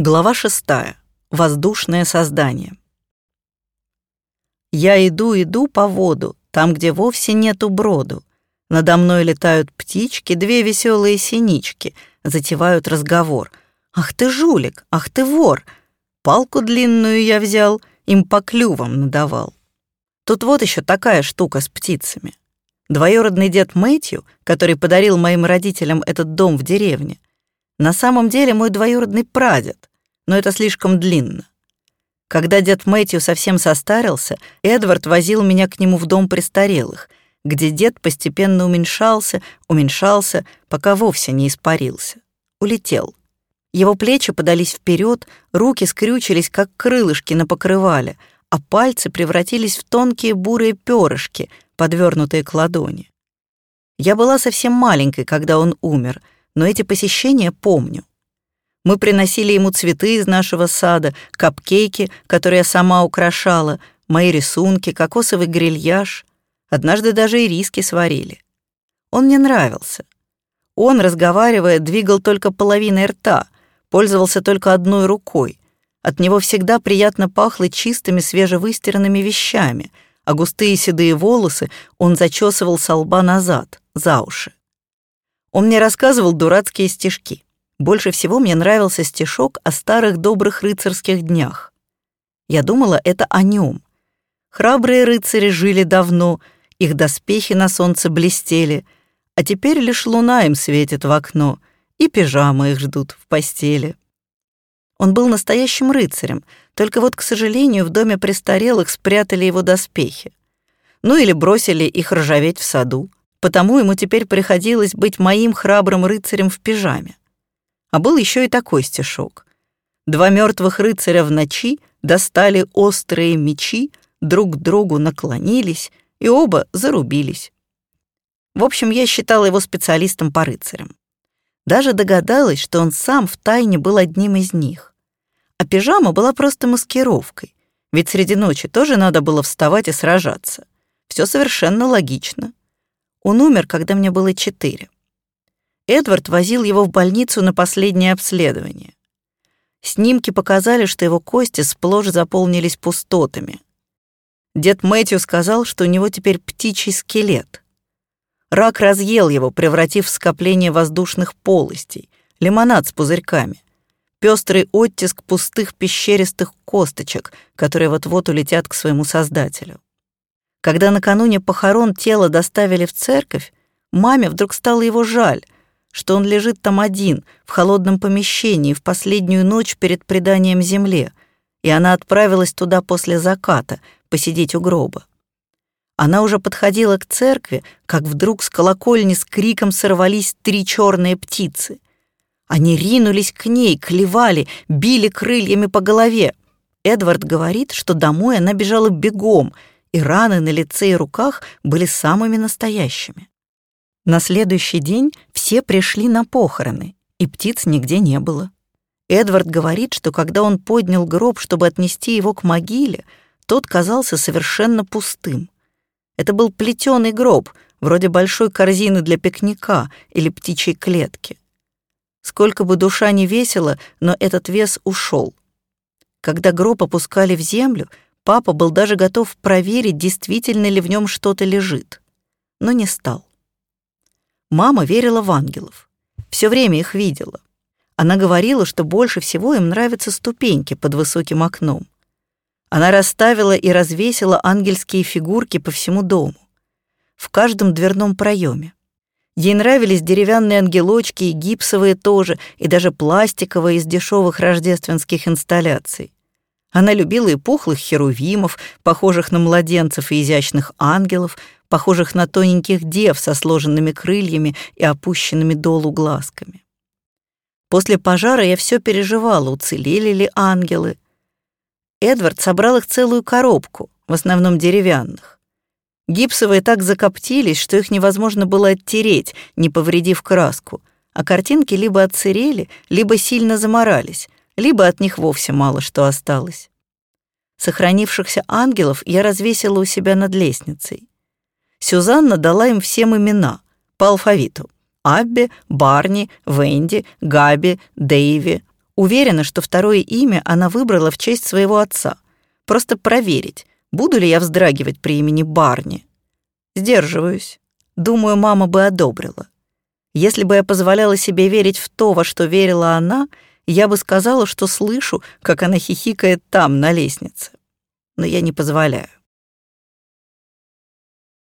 Глава шестая. Воздушное создание. Я иду, иду по воду, там, где вовсе нету броду. Надо мной летают птички, две веселые синички, затевают разговор. «Ах ты жулик! Ах ты вор!» Палку длинную я взял, им по клювам надавал. Тут вот еще такая штука с птицами. Двоюродный дед Мэтью, который подарил моим родителям этот дом в деревне, на самом деле мой двоюродный прадед, но это слишком длинно. Когда дед Мэтью совсем состарился, Эдвард возил меня к нему в дом престарелых, где дед постепенно уменьшался, уменьшался, пока вовсе не испарился. Улетел. Его плечи подались вперед, руки скрючились, как крылышки на покрывале, а пальцы превратились в тонкие бурые перышки, подвернутые к ладони. Я была совсем маленькой, когда он умер — но эти посещения помню. Мы приносили ему цветы из нашего сада, капкейки, которые я сама украшала, мои рисунки, кокосовый грильяж. Однажды даже и риски сварили. Он мне нравился. Он, разговаривая, двигал только половиной рта, пользовался только одной рукой. От него всегда приятно пахло чистыми свежевыстиранными вещами, а густые седые волосы он зачесывал со лба назад, за уши. Он мне рассказывал дурацкие стишки. Больше всего мне нравился стишок о старых добрых рыцарских днях. Я думала, это о нем. Храбрые рыцари жили давно, их доспехи на солнце блестели, а теперь лишь луна им светит в окно, и пижамы их ждут в постели. Он был настоящим рыцарем, только вот, к сожалению, в доме престарелых спрятали его доспехи. Ну или бросили их ржаветь в саду потому ему теперь приходилось быть моим храбрым рыцарем в пижаме. А был еще и такой стишок. Два мертвых рыцаря в ночи достали острые мечи, друг к другу наклонились и оба зарубились. В общем, я считала его специалистом по рыцарям. Даже догадалась, что он сам втайне был одним из них. А пижама была просто маскировкой, ведь среди ночи тоже надо было вставать и сражаться. Все совершенно логично. Он умер, когда мне было четыре. Эдвард возил его в больницу на последнее обследование. Снимки показали, что его кости сплошь заполнились пустотами. Дед Мэтью сказал, что у него теперь птичий скелет. Рак разъел его, превратив в скопление воздушных полостей, лимонад с пузырьками, пестрый оттиск пустых пещеристых косточек, которые вот-вот улетят к своему создателю. Когда накануне похорон тело доставили в церковь, маме вдруг стало его жаль, что он лежит там один, в холодном помещении, в последнюю ночь перед преданием земле, и она отправилась туда после заката, посидеть у гроба. Она уже подходила к церкви, как вдруг с колокольни с криком сорвались три черные птицы. Они ринулись к ней, клевали, били крыльями по голове. Эдвард говорит, что домой она бежала бегом — и раны на лице и руках были самыми настоящими. На следующий день все пришли на похороны, и птиц нигде не было. Эдвард говорит, что когда он поднял гроб, чтобы отнести его к могиле, тот казался совершенно пустым. Это был плетеный гроб, вроде большой корзины для пикника или птичьей клетки. Сколько бы душа ни весила, но этот вес ушел. Когда гроб опускали в землю, Папа был даже готов проверить, действительно ли в нем что-то лежит, но не стал. Мама верила в ангелов. Все время их видела. Она говорила, что больше всего им нравятся ступеньки под высоким окном. Она расставила и развесила ангельские фигурки по всему дому, в каждом дверном проеме. Ей нравились деревянные ангелочки и гипсовые тоже, и даже пластиковые из дешевых рождественских инсталляций. Она любила и пухлых херувимов, похожих на младенцев и изящных ангелов, похожих на тоненьких дев со сложенными крыльями и опущенными долу глазками. После пожара я все переживала, уцелели ли ангелы. Эдвард собрал их целую коробку, в основном деревянных. Гипсовые так закоптились, что их невозможно было оттереть, не повредив краску, а картинки либо отсырели, либо сильно заморались, либо от них вовсе мало что осталось. Сохранившихся ангелов я развесила у себя над лестницей. Сюзанна дала им всем имена по алфавиту. Абби, Барни, Венди, Габи, Дэйви. Уверена, что второе имя она выбрала в честь своего отца. Просто проверить, буду ли я вздрагивать при имени Барни. Сдерживаюсь. Думаю, мама бы одобрила. Если бы я позволяла себе верить в то, во что верила она, я бы сказала, что слышу, как она хихикает там, на лестнице. Но я не позволяю.